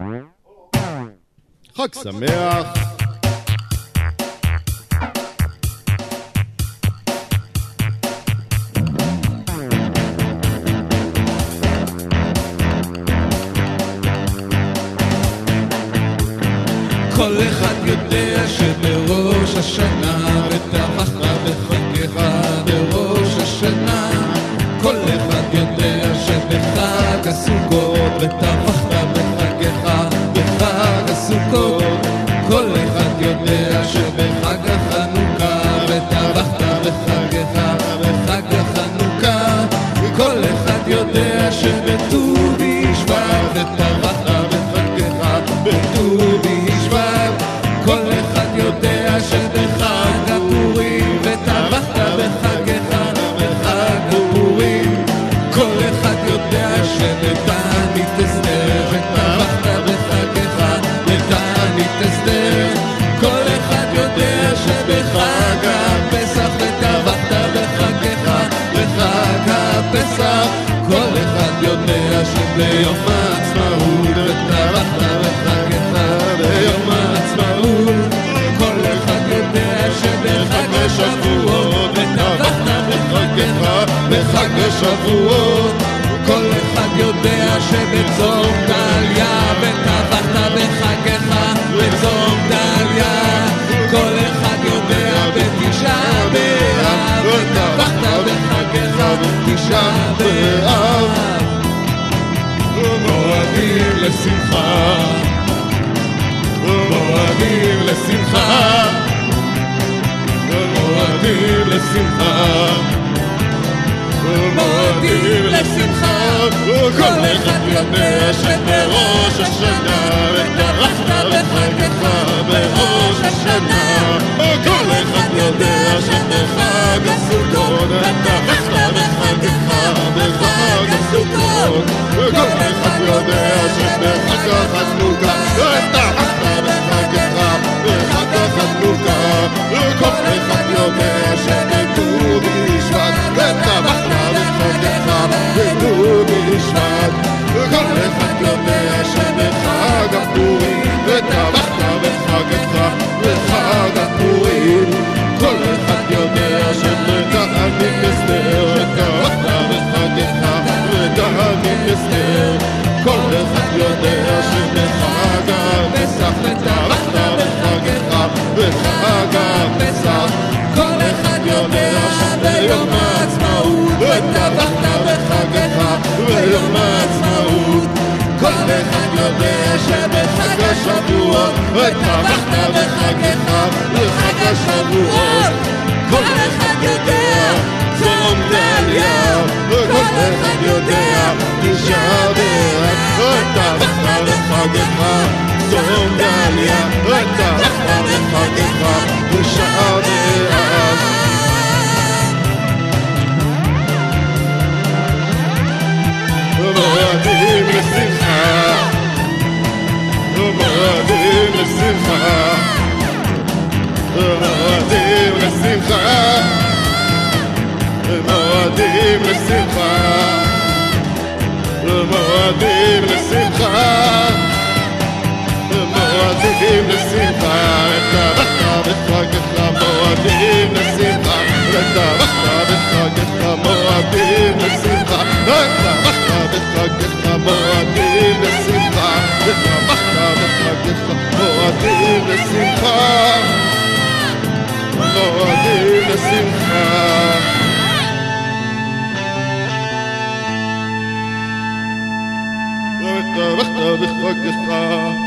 חג שמח! כל אחד יודע שבראש השנה וטבחת בחגיך בראש השנה כל אחד יודע שבחג הסוכות אחד יודע בחג השבועות כל אחד יודע שבצום דליה וטבחת בחגיך בצום דליה. כל אחד יודע בתשעה באב וטבחת בחגיך בתשעה באב. מועדים לשמחה מועדים לשמחה מועדים לשמחה מועדים לשמחה. כל אחד יודע שבראש השנה וטרחת בחגיך בראש השנה. כל אחד יודע שבחג הסוכות וטרחת בחגיך בחג הסוכות. כל אחד יודע שבחג החנוכה וטבחת בחגיך בחג השבועות כל אחד יודע צום דליה וכל אחד יודע תשעה באב וטבחת בחגיך צום דליה וטבחת בחגיך מועדים לשמחה. מועדים לשמחה. מועדים לשמחה. מועדים לשמחה. וטבחת בחגיך מועדים לשמחה. וטבחת בחגיך מועדים לשמחה. וטבחת בחגיך מועדים לשמחה וטבחת בחגיך מועדים לשמחה מועדים לשמחה וטבחת בחגיך